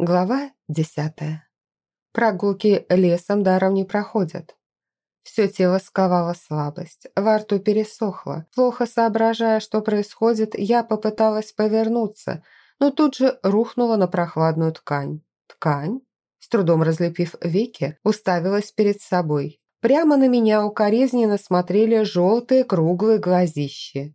Глава десятая. Прогулки лесом даром не проходят. Все тело сковало слабость, во рту пересохло. Плохо соображая, что происходит, я попыталась повернуться, но тут же рухнула на прохладную ткань. Ткань? С трудом разлепив веки, уставилась перед собой. Прямо на меня укоризненно смотрели желтые круглые глазищи.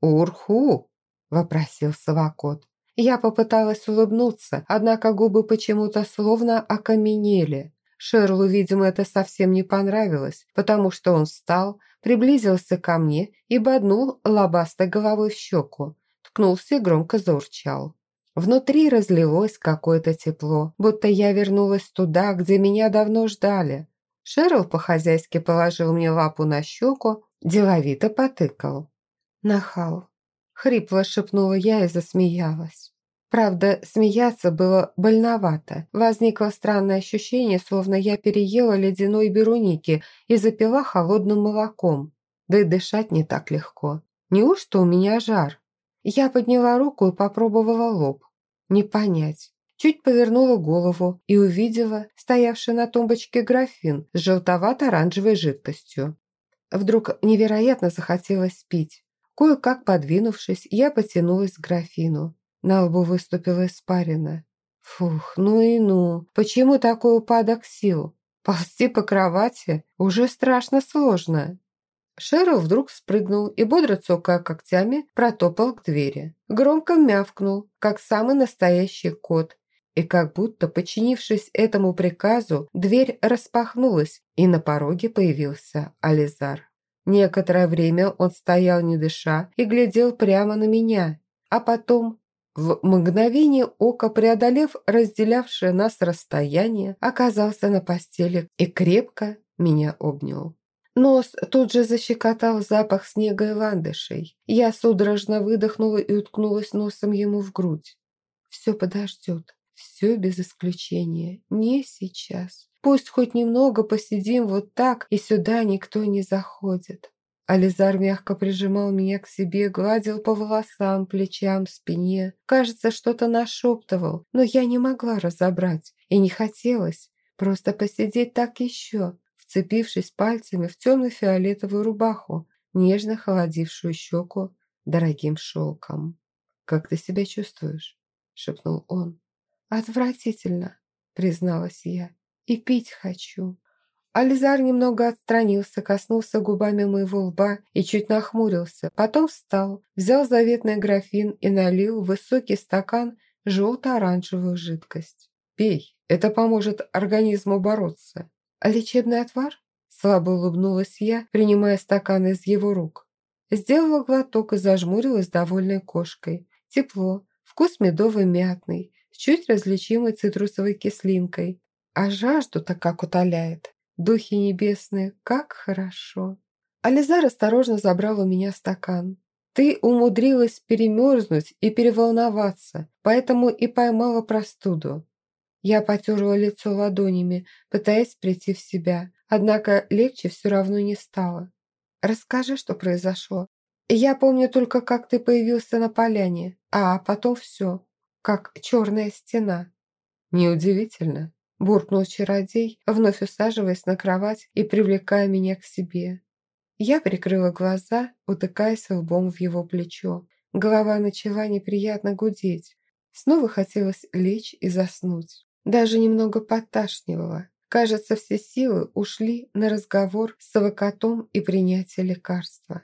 «Урху!» – вопросил совокот. Я попыталась улыбнуться, однако губы почему-то словно окаменели. Шерлу, видимо, это совсем не понравилось, потому что он встал, приблизился ко мне и боднул лобастой головой в щеку, ткнулся и громко заурчал. Внутри разлилось какое-то тепло, будто я вернулась туда, где меня давно ждали. Шерл по-хозяйски положил мне лапу на щеку, деловито потыкал. «Нахал!» — хрипло шепнула я и засмеялась. Правда, смеяться было больновато. Возникло странное ощущение, словно я переела ледяной беруники и запила холодным молоком. Да и дышать не так легко. Неужто у меня жар? Я подняла руку и попробовала лоб. Не понять. Чуть повернула голову и увидела стоявший на тумбочке графин с желтовато-оранжевой жидкостью. Вдруг невероятно захотелось пить. Кое-как подвинувшись, я потянулась к графину. На лбу выступила испарина. Фух, ну и ну. Почему такой упадок сил? Ползти по кровати уже страшно сложно. Шерл вдруг спрыгнул и, бодро цокая когтями, протопал к двери. Громко мявкнул, как самый настоящий кот. И как будто, подчинившись этому приказу, дверь распахнулась, и на пороге появился Ализар. Некоторое время он стоял не дыша и глядел прямо на меня, а потом в мгновение ока, преодолев разделявшее нас расстояние, оказался на постели и крепко меня обнял. Нос тут же защекотал запах снега и ландышей. Я судорожно выдохнула и уткнулась носом ему в грудь. Все подождет, все без исключения, не сейчас. Пусть хоть немного посидим вот так, и сюда никто не заходит. Ализар мягко прижимал меня к себе, гладил по волосам, плечам, спине. Кажется, что-то нашептывал, но я не могла разобрать. И не хотелось. Просто посидеть так еще, вцепившись пальцами в темно-фиолетовую рубаху, нежно холодившую щеку дорогим шелком. «Как ты себя чувствуешь?» – шепнул он. «Отвратительно», – призналась я. «И пить хочу». Ализар немного отстранился, коснулся губами моего лба и чуть нахмурился. Потом встал, взял заветный графин и налил в высокий стакан желто-оранжевую жидкость. «Пей, это поможет организму бороться». «А лечебный отвар?» Слабо улыбнулась я, принимая стакан из его рук. Сделала глоток и зажмурилась довольной кошкой. Тепло, вкус медовый мятный, с чуть различимой цитрусовой кислинкой. А жажду-то как утоляет. Духи небесные, как хорошо. Ализар осторожно забрал у меня стакан. Ты умудрилась перемерзнуть и переволноваться, поэтому и поймала простуду. Я потерла лицо ладонями, пытаясь прийти в себя, однако легче все равно не стало. Расскажи, что произошло. Я помню только, как ты появился на поляне, а потом все, как черная стена. Неудивительно буркнул чародей, вновь усаживаясь на кровать и привлекая меня к себе. Я прикрыла глаза, утыкаясь лбом в его плечо. Голова начала неприятно гудеть. Снова хотелось лечь и заснуть. Даже немного подташнивало. Кажется, все силы ушли на разговор с совокотом и принятие лекарства.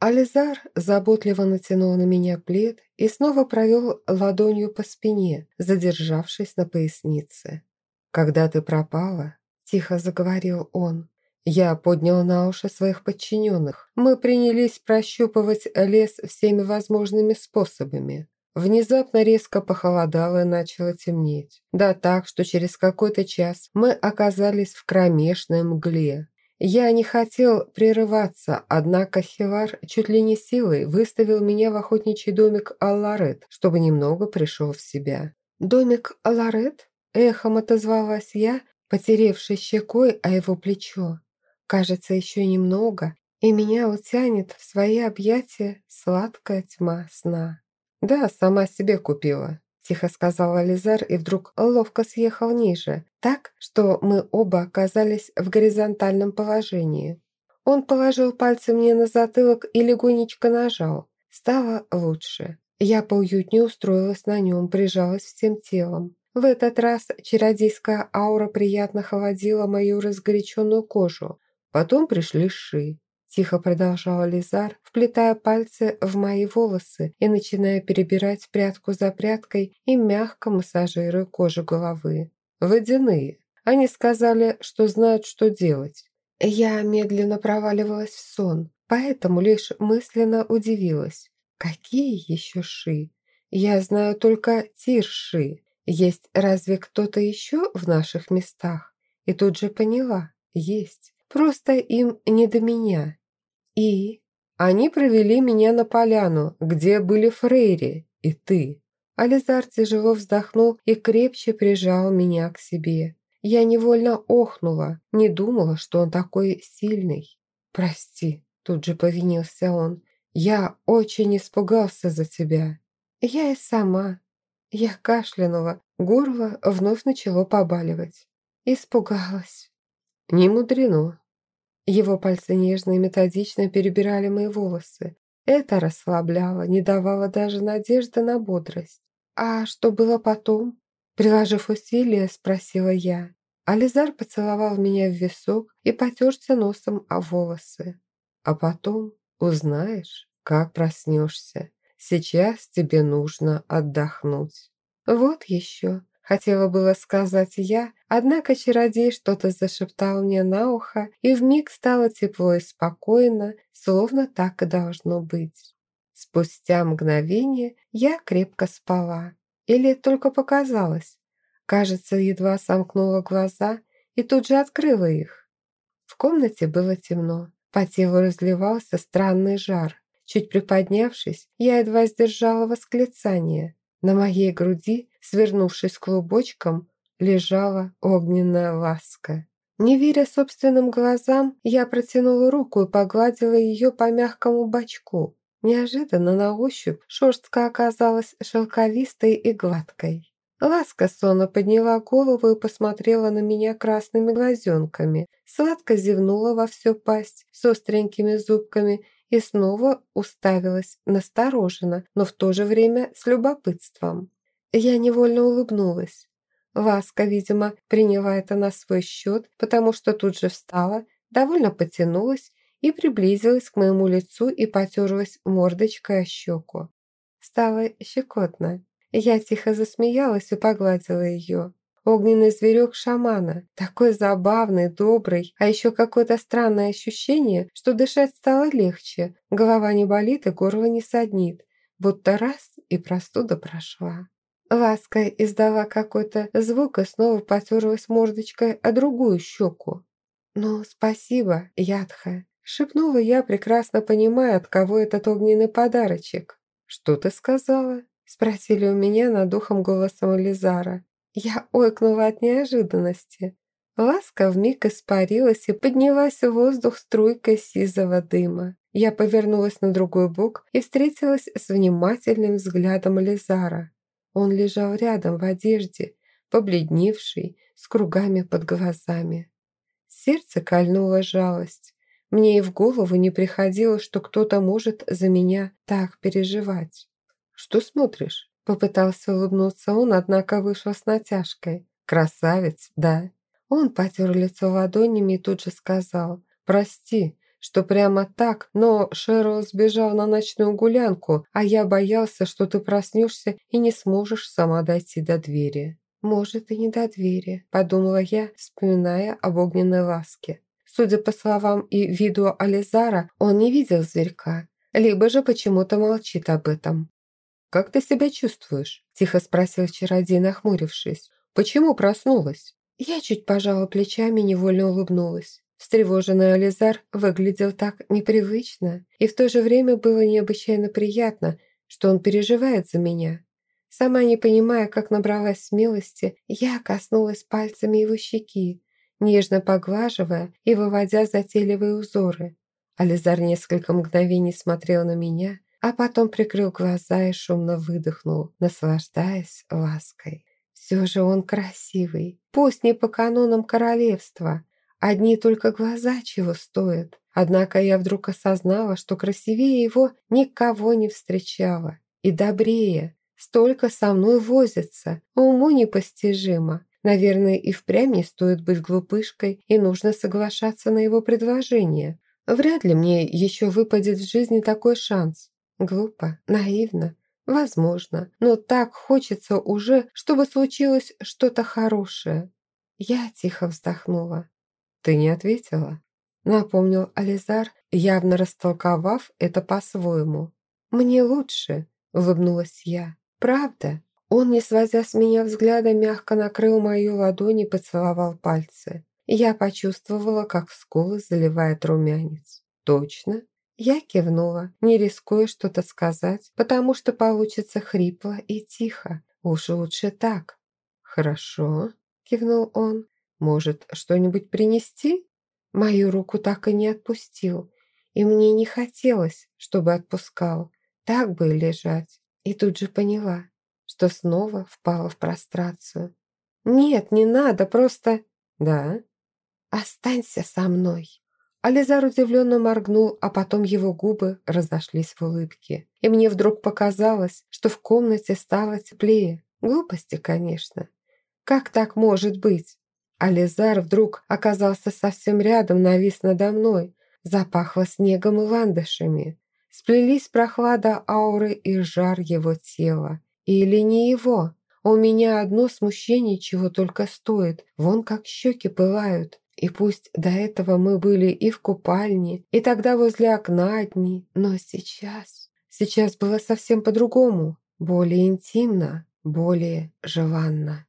Ализар заботливо натянул на меня плед и снова провел ладонью по спине, задержавшись на пояснице. «Когда ты пропала», – тихо заговорил он, – «я поднял на уши своих подчиненных. Мы принялись прощупывать лес всеми возможными способами. Внезапно резко похолодало и начало темнеть. Да так, что через какой-то час мы оказались в кромешной мгле. Я не хотел прерываться, однако Хилар чуть ли не силой выставил меня в охотничий домик Алларет, чтобы немного пришел в себя. «Домик Алларет?» Эхом отозвалась я, потеревшей щекой о его плечо. Кажется, еще немного, и меня утянет в свои объятия сладкая тьма сна. Да, сама себе купила. тихо сказал Ализар и вдруг ловко съехал ниже, так, что мы оба оказались в горизонтальном положении. Он положил пальцы мне на затылок и легонечко нажал. Стало лучше. Я поуютнее устроилась на нем, прижалась всем телом. В этот раз чародейская аура приятно холодила мою разгоряченную кожу. Потом пришли ши. Тихо продолжал Лизар, вплетая пальцы в мои волосы и начиная перебирать прядку за прядкой и мягко массажируя кожу головы. «Водяные. Они сказали, что знают, что делать». Я медленно проваливалась в сон, поэтому лишь мысленно удивилась. «Какие еще ши? Я знаю только тирши. Есть разве кто-то еще в наших местах?» И тут же поняла. Есть. Просто им не до меня. И они провели меня на поляну, где были Фрейри и ты. Ализар тяжело вздохнул и крепче прижал меня к себе. Я невольно охнула, не думала, что он такой сильный. «Прости», – тут же повинился он, – «я очень испугался за тебя». Я и сама. Я кашлянула, горло вновь начало побаливать. Испугалась. Не мудрено. Его пальцы нежно и методично перебирали мои волосы. Это расслабляло, не давало даже надежды на бодрость. «А что было потом?» Приложив усилия, спросила я. Ализар поцеловал меня в висок и потерся носом о волосы. «А потом узнаешь, как проснешься. Сейчас тебе нужно отдохнуть». «Вот еще», Хотела было сказать я, однако чародей что-то зашептал мне на ухо, и вмиг стало тепло и спокойно, словно так и должно быть. Спустя мгновение я крепко спала. Или только показалось. Кажется, едва сомкнула глаза и тут же открыла их. В комнате было темно. По телу разливался странный жар. Чуть приподнявшись, я едва сдержала восклицание. На моей груди свернувшись клубочком, лежала огненная ласка. Не веря собственным глазам, я протянула руку и погладила ее по мягкому бочку. Неожиданно на ощупь шерстка оказалась шелковистой и гладкой. Ласка сонно подняла голову и посмотрела на меня красными глазенками, сладко зевнула во всю пасть с остренькими зубками и снова уставилась настороженно, но в то же время с любопытством. Я невольно улыбнулась. Васка, видимо, приняла это на свой счет, потому что тут же встала, довольно потянулась и приблизилась к моему лицу и потерлась мордочкой о щеку. Стало щекотно. Я тихо засмеялась и погладила ее. Огненный зверек шамана, такой забавный, добрый, а еще какое-то странное ощущение, что дышать стало легче, голова не болит и горло не саднит, будто раз и простуда прошла. Ласка издала какой-то звук и снова потерлась мордочкой о другую щеку. «Ну, спасибо, Ядха», — шепнула я, прекрасно понимая, от кого этот огненный подарочек. «Что ты сказала?» — спросили у меня над духом голосом Элизара. Я ойкнула от неожиданности. Ласка вмиг испарилась и поднялась в воздух струйкой сизого дыма. Я повернулась на другой бок и встретилась с внимательным взглядом Элизара. Он лежал рядом в одежде, побледневший, с кругами под глазами. Сердце кольнула жалость. Мне и в голову не приходило, что кто-то может за меня так переживать. «Что смотришь?» Попытался улыбнуться он, однако вышел с натяжкой. «Красавец, да?» Он потер лицо ладонями и тут же сказал «Прости, что прямо так, но Шерл сбежал на ночную гулянку, а я боялся, что ты проснешься и не сможешь сама дойти до двери». «Может, и не до двери», – подумала я, вспоминая об огненной ласке. Судя по словам и виду Ализара, он не видел зверька, либо же почему-то молчит об этом. «Как ты себя чувствуешь?» – тихо спросил чародей, нахмурившись. «Почему проснулась?» Я чуть пожала плечами, невольно улыбнулась. Встревоженный Ализар выглядел так непривычно, и в то же время было необычайно приятно, что он переживает за меня. Сама не понимая, как набралась смелости, я коснулась пальцами его щеки, нежно поглаживая и выводя затейливые узоры. Ализар несколько мгновений смотрел на меня, а потом прикрыл глаза и шумно выдохнул, наслаждаясь лаской. Все же он красивый, пусть не по канонам королевства. Одни только глаза чего стоят. Однако я вдруг осознала, что красивее его никого не встречала. И добрее. Столько со мной возится, уму непостижимо. Наверное, и впрямь не стоит быть глупышкой, и нужно соглашаться на его предложение. Вряд ли мне еще выпадет в жизни такой шанс. Глупо, наивно, возможно, но так хочется уже, чтобы случилось что-то хорошее. Я тихо вздохнула. «Ты не ответила?» Напомнил Ализар, явно растолковав это по-своему. «Мне лучше», — улыбнулась я. «Правда?» Он, не сводя с меня взгляда, мягко накрыл мою ладонь и поцеловал пальцы. Я почувствовала, как скулы заливает румянец. «Точно?» Я кивнула, не рискуя что-то сказать, потому что получится хрипло и тихо. Уж лучше так. «Хорошо», — кивнул он. «Может, что-нибудь принести?» Мою руку так и не отпустил, и мне не хотелось, чтобы отпускал. Так бы и лежать. И тут же поняла, что снова впала в прострацию. «Нет, не надо, просто...» «Да?» «Останься со мной!» Ализар удивленно моргнул, а потом его губы разошлись в улыбке. И мне вдруг показалось, что в комнате стало теплее. Глупости, конечно. Как так может быть? Ализар вдруг оказался совсем рядом, навис надо мной. Запахло снегом и ландышами. Сплелись прохлада ауры и жар его тела. Или не его? У меня одно смущение чего только стоит. Вон как щеки пылают. И пусть до этого мы были и в купальне, и тогда возле окна одни, но сейчас... Сейчас было совсем по-другому, более интимно, более желанно.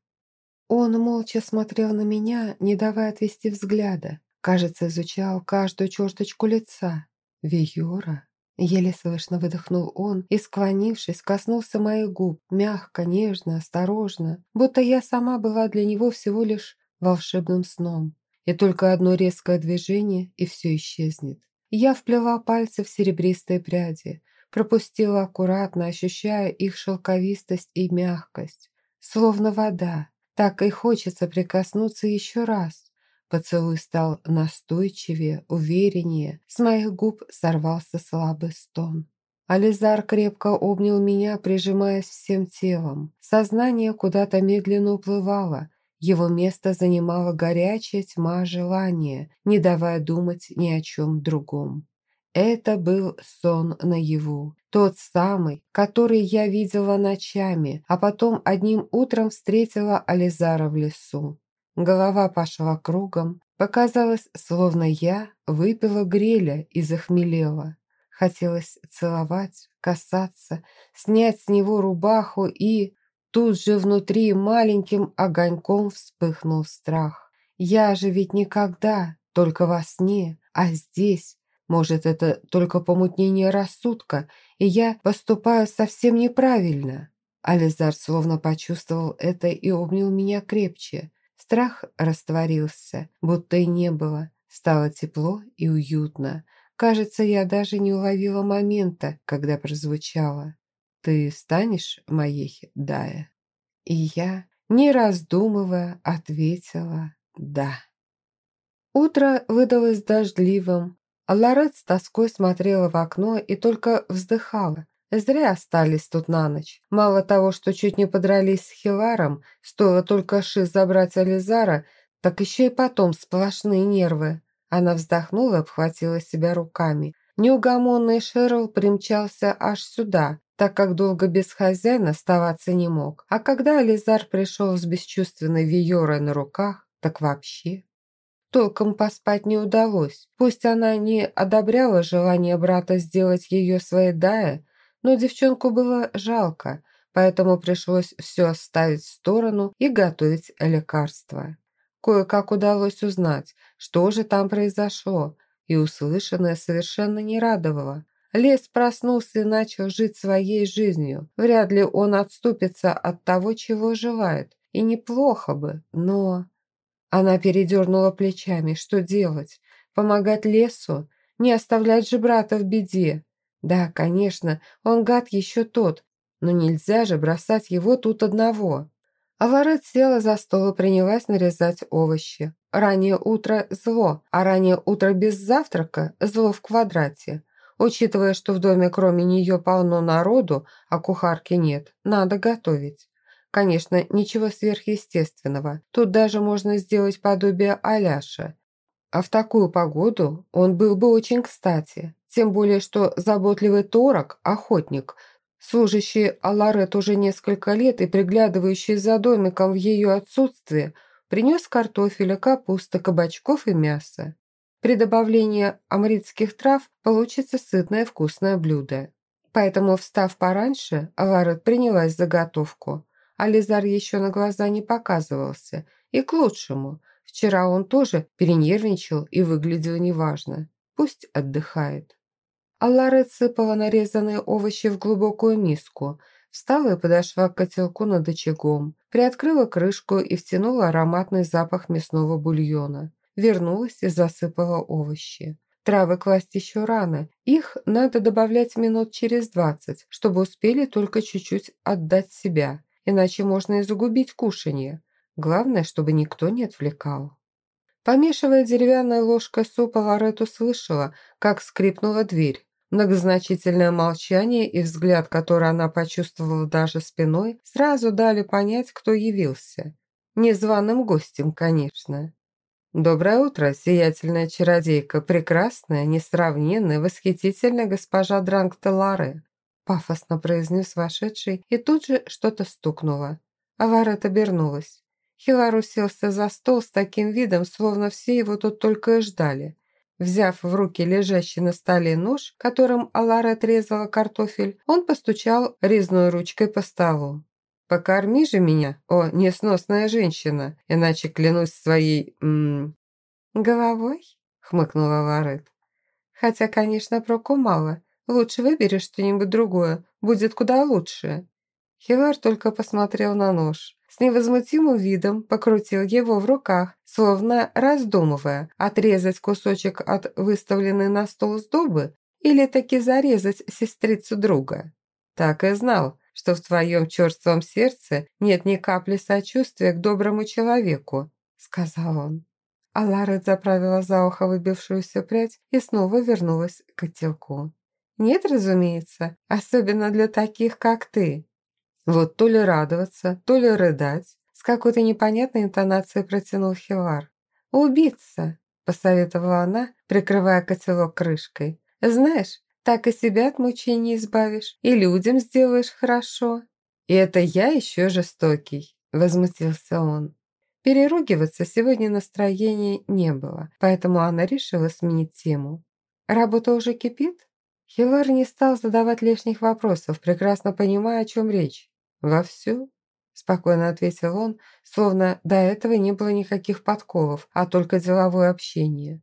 Он молча смотрел на меня, не давая отвести взгляда. Кажется, изучал каждую черточку лица. Виора. Еле слышно выдохнул он и, склонившись, коснулся моих губ, мягко, нежно, осторожно, будто я сама была для него всего лишь волшебным сном. И только одно резкое движение, и все исчезнет. Я вплела пальцы в серебристые пряди, пропустила аккуратно, ощущая их шелковистость и мягкость, словно вода. Так и хочется прикоснуться еще раз. Поцелуй стал настойчивее, увереннее. С моих губ сорвался слабый стон. Ализар крепко обнял меня, прижимаясь всем телом. Сознание куда-то медленно уплывало. Его место занимала горячая тьма желания, не давая думать ни о чем другом. Это был сон наяву, тот самый, который я видела ночами, а потом одним утром встретила Ализара в лесу. Голова пошла кругом. Показалось, словно я выпила греля и захмелела. Хотелось целовать, касаться, снять с него рубаху и... Тут же внутри маленьким огоньком вспыхнул страх. Я же ведь никогда, только во сне, а здесь... Может, это только помутнение рассудка, и я поступаю совсем неправильно. Ализар словно почувствовал это и обнял меня крепче. Страх растворился, будто и не было. Стало тепло и уютно. Кажется, я даже не уловила момента, когда прозвучало. «Ты станешь моей Дая?» И я, не раздумывая, ответила «да». Утро выдалось дождливым. Лорет с тоской смотрела в окно и только вздыхала. Зря остались тут на ночь. Мало того, что чуть не подрались с Хиларом, стоило только Шиз забрать Ализара, так еще и потом сплошные нервы. Она вздохнула и обхватила себя руками. Неугомонный Шерл примчался аж сюда, так как долго без хозяина оставаться не мог. А когда Ализар пришел с бесчувственной Виорой на руках, так вообще... Толком поспать не удалось. Пусть она не одобряла желание брата сделать ее своей Дая, но девчонку было жалко, поэтому пришлось все оставить в сторону и готовить лекарства. Кое-как удалось узнать, что же там произошло, и услышанное совершенно не радовало. Лес проснулся и начал жить своей жизнью. Вряд ли он отступится от того, чего желает. И неплохо бы, но... Она передернула плечами. Что делать? Помогать лесу? Не оставлять же брата в беде. Да, конечно, он гад еще тот, но нельзя же бросать его тут одного. Аларет села за стол и принялась нарезать овощи. Раннее утро – зло, а раннее утро без завтрака – зло в квадрате. Учитывая, что в доме кроме нее полно народу, а кухарки нет, надо готовить. Конечно, ничего сверхъестественного. Тут даже можно сделать подобие Аляша. А в такую погоду он был бы очень кстати. Тем более, что заботливый Торок, охотник, служащий Аларет уже несколько лет и приглядывающий за домиком в ее отсутствие, принес картофеля, капусты, кабачков и мяса. При добавлении амритских трав получится сытное вкусное блюдо. Поэтому, встав пораньше, Аларет принялась заготовку. Ализар еще на глаза не показывался. И к лучшему. Вчера он тоже перенервничал и выглядел неважно. Пусть отдыхает. Алларет сыпала нарезанные овощи в глубокую миску, встала и подошла к котелку над очагом, приоткрыла крышку и втянула ароматный запах мясного бульона вернулась и засыпала овощи. Травы класть еще рано. Их надо добавлять минут через двадцать, чтобы успели только чуть-чуть отдать себя, иначе можно и загубить кушанье. Главное, чтобы никто не отвлекал. Помешивая деревянной ложкой супа, Лорет услышала, как скрипнула дверь. Многозначительное молчание и взгляд, который она почувствовала даже спиной, сразу дали понять, кто явился. Незваным гостем, конечно. «Доброе утро, сиятельная чародейка, прекрасная, несравненная, восхитительная госпожа Дрангтеларе», пафосно произнес вошедший, и тут же что-то стукнуло. Аварет обернулась. Хилар уселся за стол с таким видом, словно все его тут только и ждали. Взяв в руки лежащий на столе нож, которым Алара отрезала картофель, он постучал резной ручкой по столу. Покорми же меня, о несносная женщина, иначе клянусь своей... М «Головой?» — хмыкнула Ларет. «Хотя, конечно, проку мало. Лучше выбери что-нибудь другое, будет куда лучше». Хилар только посмотрел на нож. С невозмутимым видом покрутил его в руках, словно раздумывая, отрезать кусочек от выставленной на стол сдобы или таки зарезать сестрицу друга. Так и знал, что в твоем черством сердце нет ни капли сочувствия к доброму человеку», — сказал он. А Ларет заправила за ухо выбившуюся прядь и снова вернулась к котелку. «Нет, разумеется, особенно для таких, как ты. Вот то ли радоваться, то ли рыдать», с какой-то непонятной интонацией протянул Хилар. «Убиться», — посоветовала она, прикрывая котелок крышкой. «Знаешь, так и себя от мучений избавишь, и людям сделаешь хорошо. И это я еще жестокий, возмутился он. Переругиваться сегодня настроения не было, поэтому она решила сменить тему. Работа уже кипит? Хилар не стал задавать лишних вопросов, прекрасно понимая, о чем речь. «Вовсю?» – спокойно ответил он, словно до этого не было никаких подколов, а только деловое общение.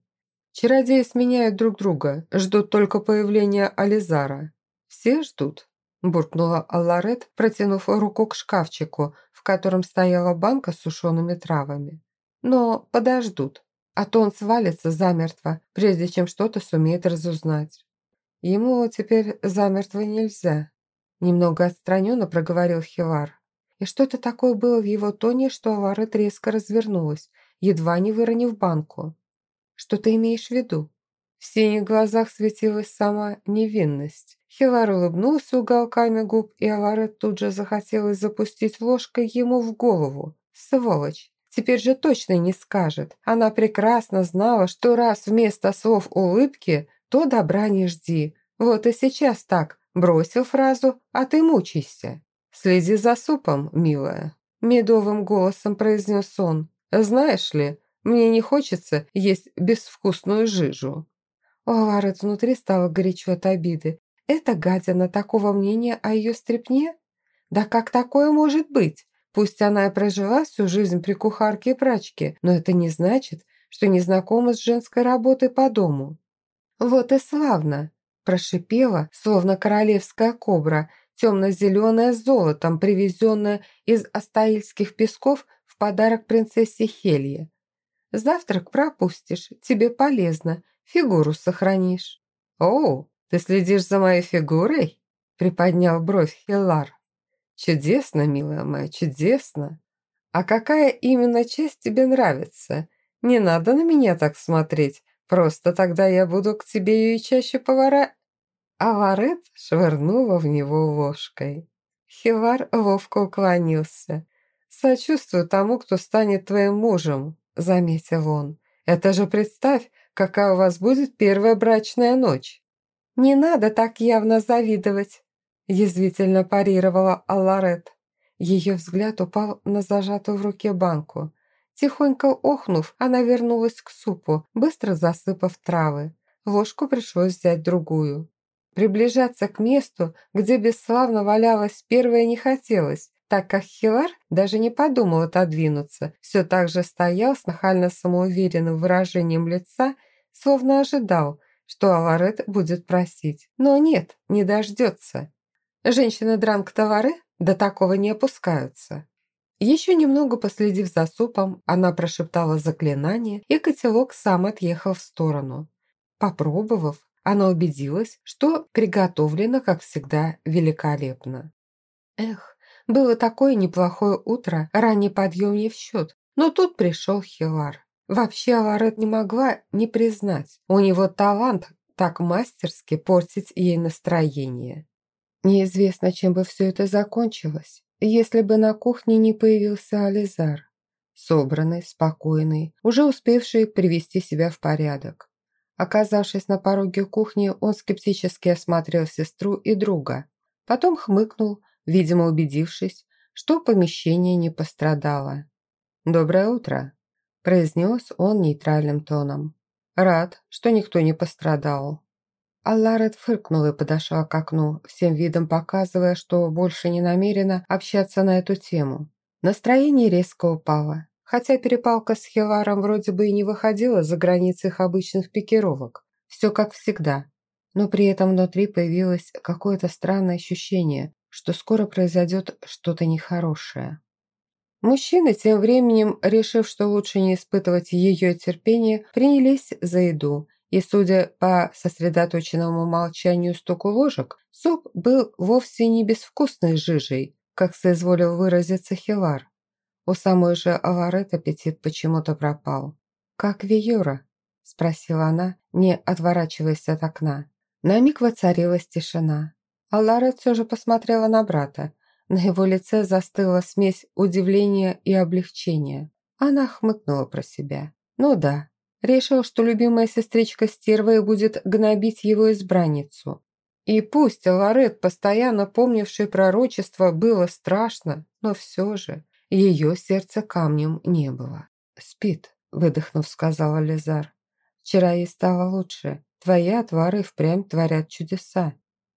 Чародеи сменяют друг друга, ждут только появления Ализара. Все ждут, буркнула Алларет, протянув руку к шкафчику, в котором стояла банка с сушеными травами. Но подождут, а то он свалится замертво, прежде чем что-то сумеет разузнать. Ему теперь замертво нельзя. Немного отстраненно проговорил Хивар. И что-то такое было в его тоне, что Алларет резко развернулась, едва не выронив банку. Что ты имеешь в виду?» В синих глазах светилась сама невинность. Хилар улыбнулся уголками губ, и Аларет тут же захотелось запустить ложкой ему в голову. Сволочь! Теперь же точно не скажет. Она прекрасно знала, что раз вместо слов улыбки, то добра не жди. Вот и сейчас так. Бросил фразу, а ты мучайся. «Следи за супом, милая», – медовым голосом произнес он. «Знаешь ли, мне не хочется есть безвкусную жижу». У Ларет внутри стало горячо от обиды. «Это гадина такого мнения о ее стрепне? Да как такое может быть? Пусть она и прожила всю жизнь при кухарке и прачке, но это не значит, что не знакома с женской работой по дому». «Вот и славно!» прошипела, словно королевская кобра, темно-зеленое золотом, привезенное из астаильских песков в подарок принцессе Хелье. Завтрак пропустишь, тебе полезно, фигуру сохранишь». «Оу!» ты следишь за моей фигурой?» Приподнял бровь Хиллар. «Чудесно, милая моя, чудесно. А какая именно часть тебе нравится? Не надо на меня так смотреть, просто тогда я буду к тебе ее чаще повара...» А Варет швырнула в него ложкой. Хивар ловко уклонился. «Сочувствую тому, кто станет твоим мужем», — заметил он. «Это же представь, какая у вас будет первая брачная ночь». «Не надо так явно завидовать», — язвительно парировала Алларет. Ее взгляд упал на зажатую в руке банку. Тихонько охнув, она вернулась к супу, быстро засыпав травы. Ложку пришлось взять другую. Приближаться к месту, где бесславно валялась первая, не хотелось, так как Хилар даже не подумал отодвинуться, все так же стоял с нахально самоуверенным выражением лица, словно ожидал, что Аларет будет просить. Но нет, не дождется. Женщины дранг-товары до такого не опускаются. Еще немного последив за супом, она прошептала заклинание, и котелок сам отъехал в сторону. Попробовав, она убедилась, что приготовлено, как всегда, великолепно. Эх, было такое неплохое утро, ранний подъем не в счет, но тут пришел Хилар. Вообще Аларет не могла не признать, у него талант так мастерски портить ей настроение. Неизвестно, чем бы все это закончилось, если бы на кухне не появился Ализар. Собранный, спокойный, уже успевший привести себя в порядок. Оказавшись на пороге кухни, он скептически осмотрел сестру и друга. Потом хмыкнул, видимо убедившись, что помещение не пострадало. «Доброе утро», – произнес он нейтральным тоном. «Рад, что никто не пострадал». Алларет фыркнула и подошла к окну, всем видом показывая, что больше не намерена общаться на эту тему. Настроение резко упало, хотя перепалка с Хиларом вроде бы и не выходила за границы их обычных пикировок. Все как всегда. Но при этом внутри появилось какое-то странное ощущение, что скоро произойдет что-то нехорошее. Мужчины, тем временем, решив, что лучше не испытывать ее терпение, принялись за еду – и, судя по сосредоточенному молчанию стуку ложек, суп был вовсе не безвкусной жижей, как соизволил выразиться Хилар. У самой же Аларет аппетит почему-то пропал. «Как Виюра?» – спросила она, не отворачиваясь от окна. На миг воцарилась тишина. Аларет все же посмотрела на брата. На его лице застыла смесь удивления и облегчения. Она хмыкнула про себя. «Ну да, Решил, что любимая сестричка стервой будет гнобить его избранницу. И пусть Лорет, постоянно помнивший пророчество, было страшно, но все же ее сердце камнем не было. «Спит», — выдохнув, сказала Лизар. «Вчера ей стало лучше. Твои отвары впрямь творят чудеса».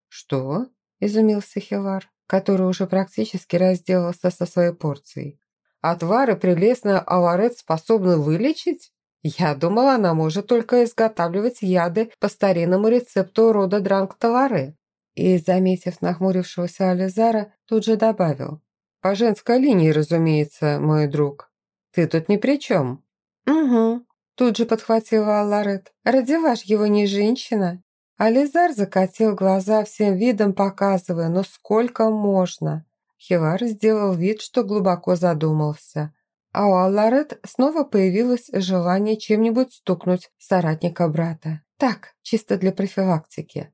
«Что?» – изумился Хилар, который уже практически разделался со своей порцией. «Отвары прелестная Аларет способны вылечить?» Я думала, она может только изготавливать яды по старинному рецепту рода Дранг-Талары. И, заметив нахмурившегося Ализара, тут же добавил. По женской линии, разумеется, мой друг. Ты тут ни при чем. Угу. Тут же подхватила Алларет. Родила ж его не женщина. Ализар закатил глаза всем видом, показывая, ну сколько можно. Хилар сделал вид, что глубоко задумался. А у Алларет снова появилось желание чем-нибудь стукнуть соратника брата. Так, чисто для профилактики.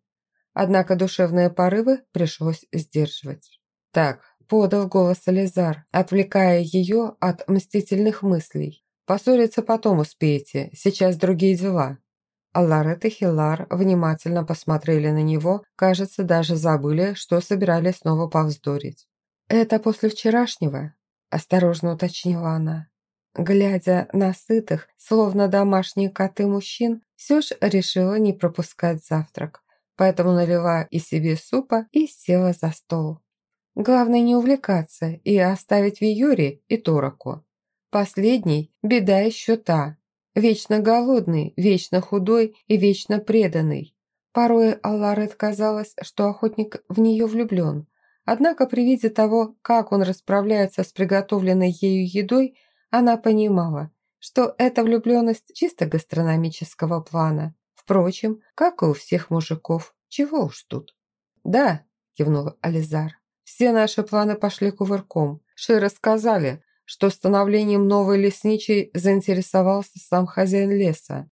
Однако душевные порывы пришлось сдерживать. «Так», – подал голос Ализар, отвлекая ее от мстительных мыслей. «Поссориться потом успеете, сейчас другие дела». Алларет и Хилар внимательно посмотрели на него, кажется, даже забыли, что собирались снова повздорить. «Это после вчерашнего?» осторожно уточнила она. Глядя на сытых, словно домашние коты мужчин, же решила не пропускать завтрак, поэтому налила и себе супа и села за стол. Главное не увлекаться и оставить Виюри и Тороку. Последний – беда еще та. Вечно голодный, вечно худой и вечно преданный. Порой Алларет казалось, что охотник в нее влюблен, Однако при виде того, как он расправляется с приготовленной ею едой, она понимала, что это влюбленность чисто гастрономического плана. Впрочем, как и у всех мужиков, Чего уж тут. Да, кивнул Ализар. Все наши планы пошли кувырком. Ши сказали, что становлением новой лесничей заинтересовался сам хозяин леса.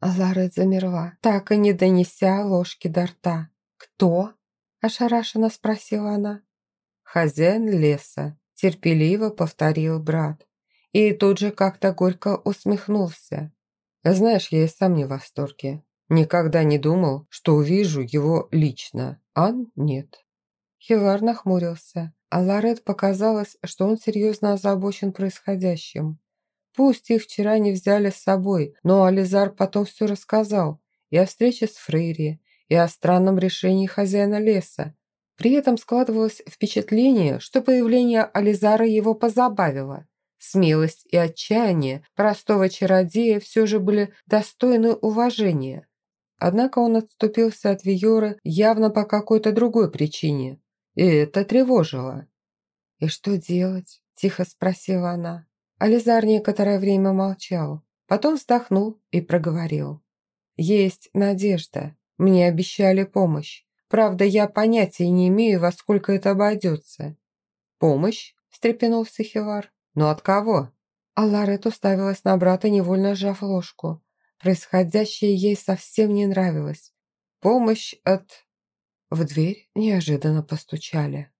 А Лара замерла, так и не донеся ложки до рта. «Кто?» – ошарашенно спросила она. «Хозяин леса», – терпеливо повторил брат. И тут же как-то горько усмехнулся. «Знаешь, я и сам не в восторге. Никогда не думал, что увижу его лично. Ан нет». Хилар нахмурился, а Ларет показалось, что он серьезно озабочен происходящим. Пусть их вчера не взяли с собой, но Ализар потом все рассказал и о встрече с Фрейри, и о странном решении хозяина леса. При этом складывалось впечатление, что появление Ализара его позабавило. Смелость и отчаяние простого чародея все же были достойны уважения. Однако он отступился от Виоры явно по какой-то другой причине. И это тревожило. «И что делать?» – тихо спросила она. Ализар некоторое время молчал, потом вздохнул и проговорил. «Есть надежда. Мне обещали помощь. Правда, я понятия не имею, во сколько это обойдется». «Помощь?» – встрепенулся Хилар. «Но от кого?» А Ларет уставилась на брата, невольно сжав ложку. Происходящее ей совсем не нравилось. «Помощь от...» В дверь неожиданно постучали.